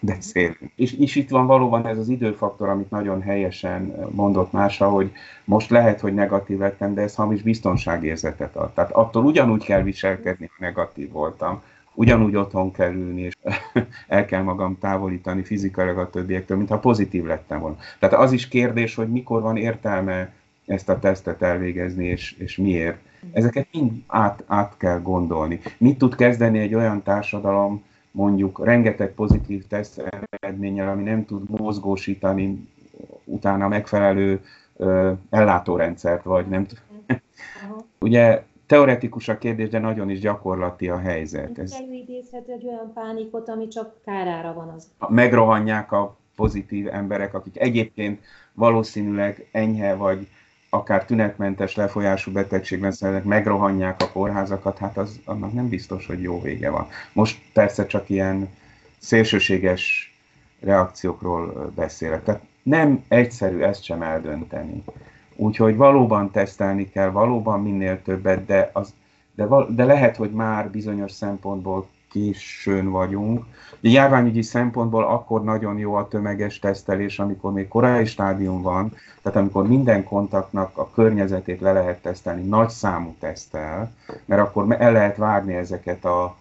beszélünk. És, és itt van valóban ez az időfaktor, amit nagyon helyesen mondott Mása, hogy most lehet, hogy negatív lettem, de ez hamis biztonságérzetet ad. Tehát attól ugyanúgy kell viselkedni, ha negatív voltam, ugyanúgy otthon kell ülni, és (laughs) el kell magam távolítani fizikailag a többiektől, mintha pozitív lettem volna. Tehát az is kérdés, hogy mikor van értelme ezt a tesztet elvégezni, és, és miért. Ezeket mind át, át kell gondolni. Mit tud kezdeni egy olyan társadalom, mondjuk rengeteg pozitív teszt eredménnyel, ami nem tud mozgósítani utána megfelelő ö, ellátórendszert, vagy nem tud. Ugye teoretikus a kérdés, de nagyon is gyakorlati a helyzet. Ez előidézhet egy olyan pánikot, ami csak kárára van az. Megrohanják a pozitív emberek, akik egyébként valószínűleg enyhe vagy akár tünetmentes lefolyású betegségben szenvednek, megrohanják a kórházakat, hát az, annak nem biztos, hogy jó vége van. Most persze csak ilyen szélsőséges reakciókról beszélek. Tehát nem egyszerű ezt sem eldönteni. Úgyhogy valóban tesztelni kell, valóban minél többet, de, az, de, de lehet, hogy már bizonyos szempontból későn vagyunk. A járványügyi szempontból akkor nagyon jó a tömeges tesztelés, amikor még korai stádium van, tehát amikor minden kontaktnak a környezetét le lehet tesztelni, nagy számú tesztel, mert akkor el lehet várni ezeket a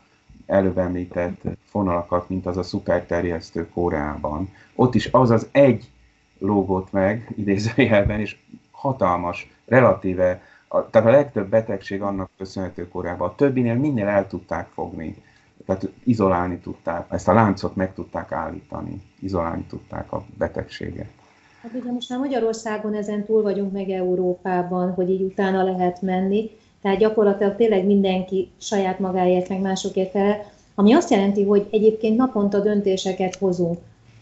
előbb említett fonalakat, mint az a szuperterjesztő Koreában. Ott is az az egy lógott meg, idézőjelben, és hatalmas, relatíve, a, tehát a legtöbb betegség annak köszönhető Koreában. A többinél minél el tudták fogni tehát izolálni tudták, ezt a láncot meg tudták állítani, izolálni tudták a betegséget. Hát ugye most már Magyarországon ezen túl vagyunk meg Európában, hogy így utána lehet menni, tehát gyakorlatilag tényleg mindenki saját magáért, meg másokért fel, ami azt jelenti, hogy egyébként naponta döntéseket hozunk.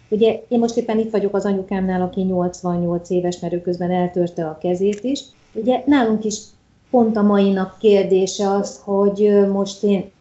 Ugye én most éppen itt vagyok az anyukámnál, aki 88 éves, mert ő közben eltörte a kezét is. Ugye nálunk is pont a mai nap kérdése az, hogy most én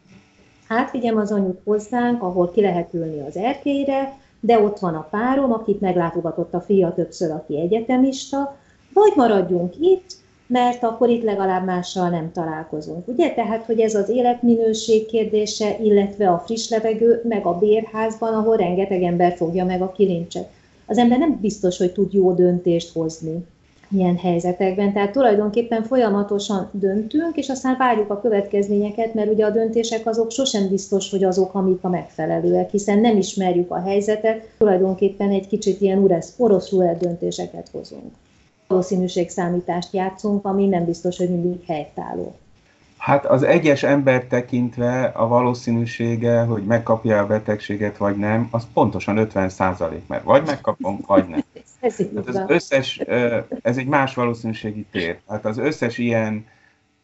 átvigyem az anyut hozzánk, ahol ki lehet ülni az erkélyre, de ott van a párom, akit meglátogatott a fia többször, aki egyetemista, vagy maradjunk itt, mert akkor itt legalább mással nem találkozunk. Ugye? Tehát, hogy ez az életminőség kérdése, illetve a friss levegő, meg a bérházban, ahol rengeteg ember fogja meg a kilincset. Az ember nem biztos, hogy tud jó döntést hozni ilyen helyzetekben. Tehát tulajdonképpen folyamatosan döntünk, és aztán várjuk a következményeket, mert ugye a döntések azok sosem biztos, hogy azok, amik a megfelelőek, hiszen nem ismerjük a helyzetet, tulajdonképpen egy kicsit ilyen urasz, orosz döntéseket hozunk. Valószínűségszámítást játszunk, ami nem biztos, hogy mindig helytálló. Hát az egyes ember tekintve a valószínűsége, hogy megkapja a betegséget vagy nem, az pontosan 50 százalék, mert vagy megkapom, vagy nem. (laughs) Ez, Tehát az összes, ez egy más valószínűségi tér. Hát az összes ilyen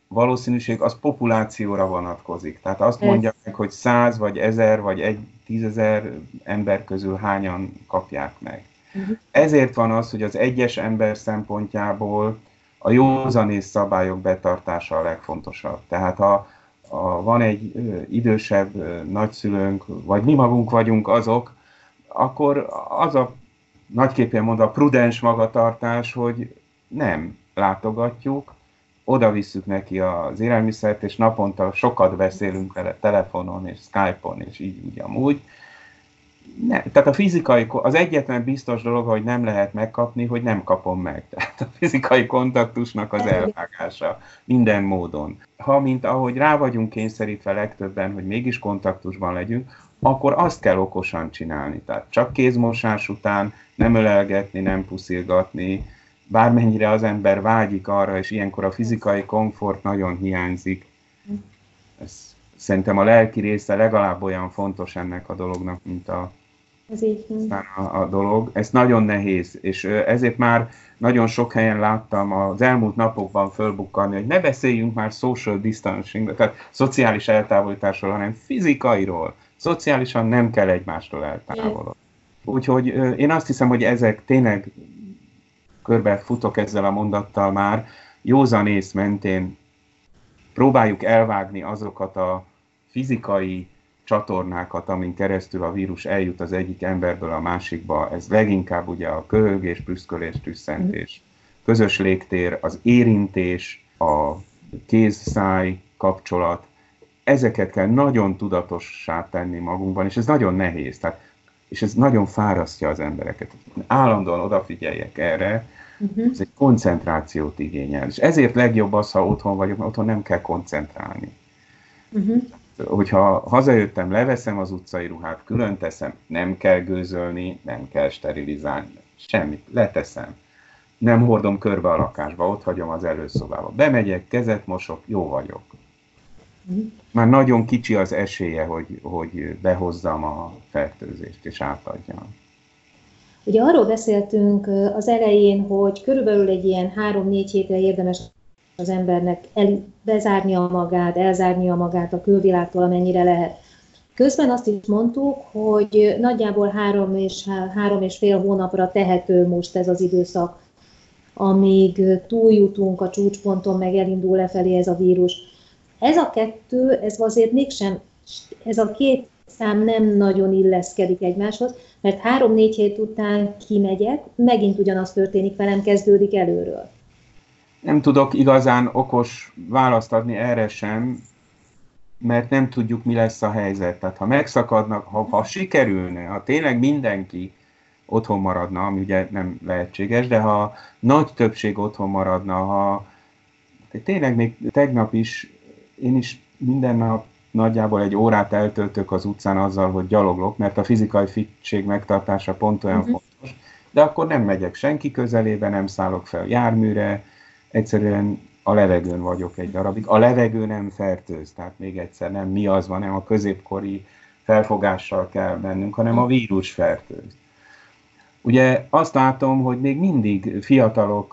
valószínűség az populációra vonatkozik. Tehát azt mondják meg, hogy száz, vagy ezer, vagy egy tízezer ember közül hányan kapják meg. Uh-huh. Ezért van az, hogy az egyes ember szempontjából a józanész szabályok betartása a legfontosabb. Tehát ha, ha van egy idősebb nagyszülőnk, vagy mi magunk vagyunk azok, akkor az a nagyképpen mondva prudens magatartás, hogy nem látogatjuk, oda visszük neki az élelmiszert, és naponta sokat beszélünk vele telefonon és Skype-on, és így úgy amúgy, ne, tehát a fizikai, az egyetlen biztos dolog, hogy nem lehet megkapni, hogy nem kapom meg. (laughs) Tehát a fizikai kontaktusnak az elvágása minden módon. Ha, mint ahogy rá vagyunk kényszerítve legtöbben, hogy mégis kontaktusban legyünk, akkor azt kell okosan csinálni. Tehát csak kézmosás után nem ölelgetni, nem puszilgatni, bármennyire az ember vágyik arra, és ilyenkor a fizikai komfort nagyon hiányzik. Ez szerintem a lelki része legalább olyan fontos ennek a dolognak, mint a ez így A, a dolog. Ez nagyon nehéz, és ezért már nagyon sok helyen láttam az elmúlt napokban fölbukkanni, hogy ne beszéljünk már social distancing, tehát szociális eltávolításról, hanem fizikairól. Szociálisan nem kell egymástól eltávolodni. Úgyhogy én azt hiszem, hogy ezek tényleg körbe futok ezzel a mondattal már, józanész mentén próbáljuk elvágni azokat a fizikai csatornákat, amin keresztül a vírus eljut az egyik emberből a másikba. Ez leginkább ugye a köhögés, prüszkölés, tüsszentés, közös légtér, az érintés, a kéz-száj kapcsolat, ezeket kell nagyon tudatossá tenni magunkban, és ez nagyon nehéz, tehát, és ez nagyon fárasztja az embereket. Állandóan odafigyeljek erre, uh-huh. ez egy koncentrációt igényel, és ezért legjobb az, ha otthon vagyok, mert otthon nem kell koncentrálni. Uh-huh hogyha hazajöttem, leveszem az utcai ruhát, külön teszem, nem kell gőzölni, nem kell sterilizálni, semmit, leteszem. Nem hordom körbe a lakásba, ott hagyom az előszobába. Bemegyek, kezet mosok, jó vagyok. Már nagyon kicsi az esélye, hogy, hogy behozzam a fertőzést és átadjam. Ugye arról beszéltünk az elején, hogy körülbelül egy ilyen három-négy hétre érdemes az embernek el, bezárnia magát, elzárnia magát a külvilágtól, amennyire lehet. Közben azt is mondtuk, hogy nagyjából három és, három és fél hónapra tehető most ez az időszak, amíg túljutunk a csúcsponton, meg elindul lefelé ez a vírus. Ez a kettő, ez azért mégsem, ez a két szám nem nagyon illeszkedik egymáshoz, mert három-négy hét után kimegyek, megint ugyanaz történik velem, kezdődik előről nem tudok igazán okos választ adni erre sem, mert nem tudjuk, mi lesz a helyzet. Tehát ha megszakadnak, ha, ha sikerülne, ha tényleg mindenki otthon maradna, ami ugye nem lehetséges, de ha nagy többség otthon maradna, ha tényleg még tegnap is, én is minden nap nagyjából egy órát eltöltök az utcán azzal, hogy gyaloglok, mert a fizikai fittség megtartása pont olyan uh-huh. fontos, de akkor nem megyek senki közelébe, nem szállok fel járműre, egyszerűen a levegőn vagyok egy darabig. A levegő nem fertőz, tehát még egyszer nem mi az van, nem a középkori felfogással kell mennünk, hanem a vírus fertőz. Ugye azt látom, hogy még mindig fiatalok,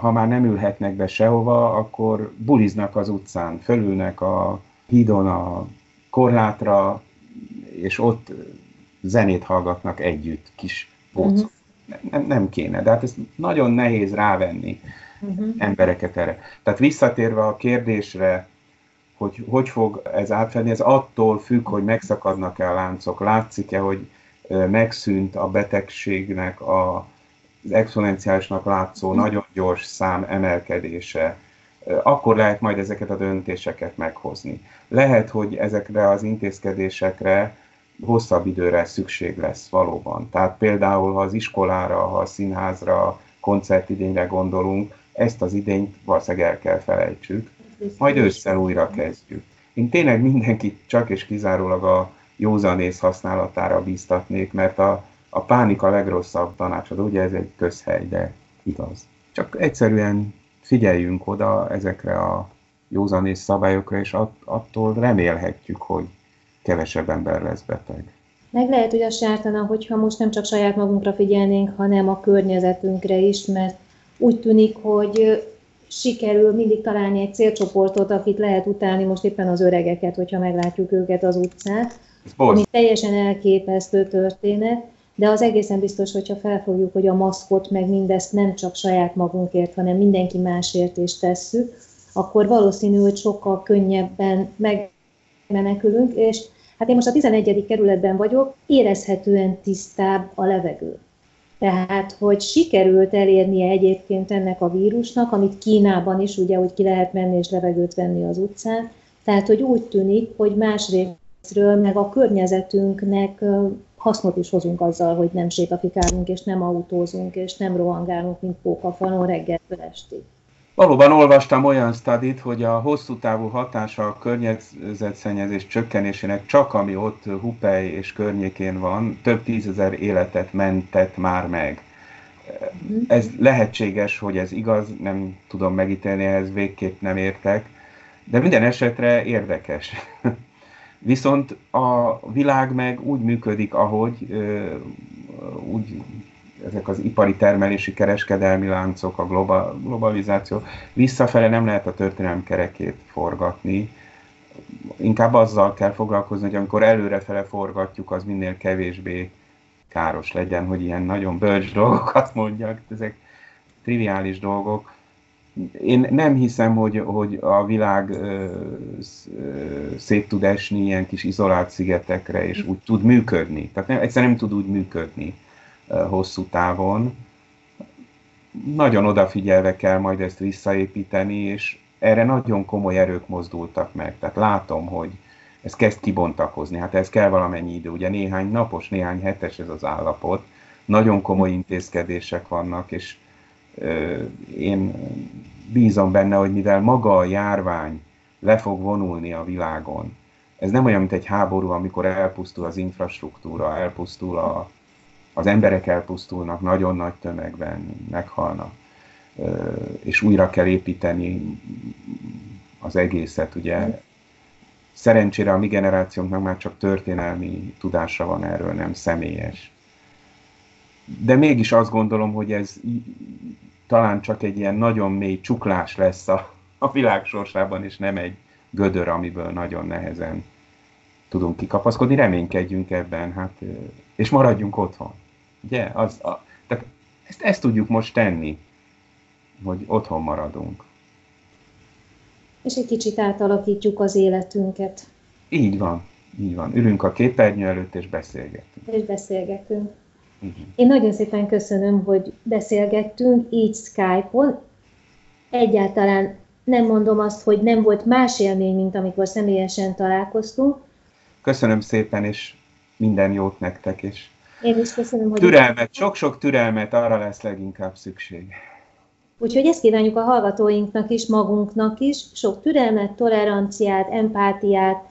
ha már nem ülhetnek be sehova, akkor buliznak az utcán, fölülnek a hídon a korlátra, és ott zenét hallgatnak együtt, kis bócok. Uh-huh. Nem, nem kéne, de hát ezt nagyon nehéz rávenni uh-huh. embereket erre. Tehát visszatérve a kérdésre, hogy hogy fog ez átfedni, ez attól függ, hogy megszakadnak-e a láncok, látszik-e, hogy megszűnt a betegségnek a, az exponenciálisnak látszó uh-huh. nagyon gyors szám emelkedése, akkor lehet majd ezeket a döntéseket meghozni. Lehet, hogy ezekre az intézkedésekre hosszabb időre szükség lesz valóban. Tehát például, ha az iskolára, ha a színházra, koncertidényre gondolunk, ezt az idényt valószínűleg el kell felejtsük, majd ősszel újra kezdjük. Én tényleg mindenkit csak és kizárólag a józanész használatára bíztatnék, mert a, a pánik a legrosszabb tanácsadó, ugye ez egy közhely, de igaz. Csak egyszerűen figyeljünk oda ezekre a józanész szabályokra, és attól remélhetjük, hogy kevesebb ember lesz beteg. Meg lehet, hogy az sártana, hogyha most nem csak saját magunkra figyelnénk, hanem a környezetünkre is, mert úgy tűnik, hogy sikerül mindig találni egy célcsoportot, akit lehet utálni, most éppen az öregeket, hogyha meglátjuk őket az utcán. Ami teljesen elképesztő történet, de az egészen biztos, hogyha felfogjuk, hogy a maszkot meg mindezt nem csak saját magunkért, hanem mindenki másért is tesszük, akkor valószínű, hogy sokkal könnyebben megmenekülünk, és hát én most a 11. kerületben vagyok, érezhetően tisztább a levegő. Tehát, hogy sikerült elérnie egyébként ennek a vírusnak, amit Kínában is, ugye, hogy ki lehet menni és levegőt venni az utcán, tehát, hogy úgy tűnik, hogy másrésztről meg a környezetünknek hasznot is hozunk azzal, hogy nem sétafikálunk, és nem autózunk, és nem rohangálunk, mint pókafalon reggeltől estig. Valóban olvastam olyan stadit, hogy a hosszú távú hatása a környezetszennyezés csökkenésének csak ami ott Hupej és környékén van, több tízezer életet mentett már meg. Ez lehetséges, hogy ez igaz, nem tudom megítélni, ehhez végképp nem értek, de minden esetre érdekes. (laughs) Viszont a világ meg úgy működik, ahogy úgy ezek az ipari termelési kereskedelmi láncok, a globalizáció, visszafele nem lehet a történelem kerekét forgatni. Inkább azzal kell foglalkozni, hogy amikor előrefele forgatjuk, az minél kevésbé káros legyen, hogy ilyen nagyon bölcs dolgokat mondjak, ezek triviális dolgok. Én nem hiszem, hogy, hogy a világ ö, ö, szét tud esni ilyen kis izolált szigetekre, és úgy tud működni. Tehát nem, egyszerűen nem tud úgy működni hosszú távon. Nagyon odafigyelve kell majd ezt visszaépíteni, és erre nagyon komoly erők mozdultak meg. Tehát látom, hogy ez kezd kibontakozni. Hát ez kell valamennyi idő. Ugye néhány napos, néhány hetes ez az állapot. Nagyon komoly intézkedések vannak, és ö, én bízom benne, hogy mivel maga a járvány le fog vonulni a világon, ez nem olyan, mint egy háború, amikor elpusztul az infrastruktúra, elpusztul a, az emberek elpusztulnak nagyon nagy tömegben, meghalnak, és újra kell építeni az egészet, ugye. Szerencsére a mi generációnknak már csak történelmi tudása van erről, nem személyes. De mégis azt gondolom, hogy ez talán csak egy ilyen nagyon mély csuklás lesz a, a világ sorsában, és nem egy gödör, amiből nagyon nehezen tudunk kikapaszkodni. Reménykedjünk ebben, hát, és maradjunk otthon. Ugye? Az, a, tehát ezt, ezt tudjuk most tenni, hogy otthon maradunk. És egy kicsit átalakítjuk az életünket. Így van, így van. Ülünk a képernyő előtt, és beszélgetünk. És beszélgetünk. Uh-huh. Én nagyon szépen köszönöm, hogy beszélgettünk így Skype-on. Egyáltalán nem mondom azt, hogy nem volt más élmény, mint amikor személyesen találkoztunk. Köszönöm szépen, és minden jót nektek, és én is köszönöm, hogy... Türelmet, sok-sok türelmet, arra lesz leginkább szükség. Úgyhogy ezt kívánjuk a hallgatóinknak is, magunknak is, sok türelmet, toleranciát, empátiát,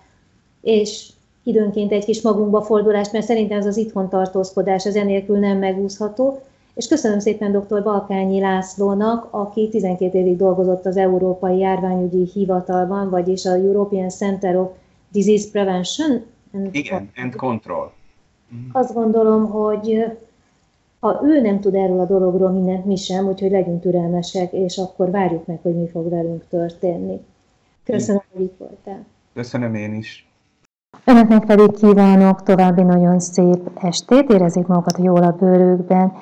és időnként egy kis magunkba fordulást, mert szerintem ez az itthon tartózkodás ez enélkül nem megúszható. És köszönöm szépen dr. Balkányi Lászlónak, aki 12 évig dolgozott az Európai Járványügyi Hivatalban, vagyis a European Center of Disease Prevention and Igen, and Control. Mhm. Azt gondolom, hogy ha ő nem tud erről a dologról mindent, mi sem, úgyhogy legyünk türelmesek, és akkor várjuk meg, hogy mi fog velünk történni. Köszönöm, hogy itt voltál. Köszönöm én is. Önöknek pedig kívánok további nagyon szép estét, érezzék magukat jól a bőrükben,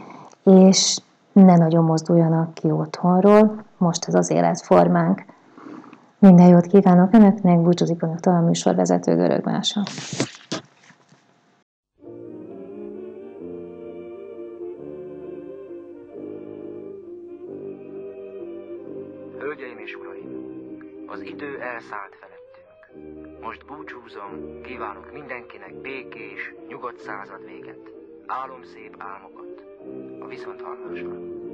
és ne nagyon mozduljanak ki otthonról, most ez az életformánk. Minden jót kívánok Önöknek, búcsúzik Önöktől a műsorvezető Görög Mása. Búcsúzom, kívánok mindenkinek békés, nyugodt század véget. Álom szép álmokat. A viszont hallásra.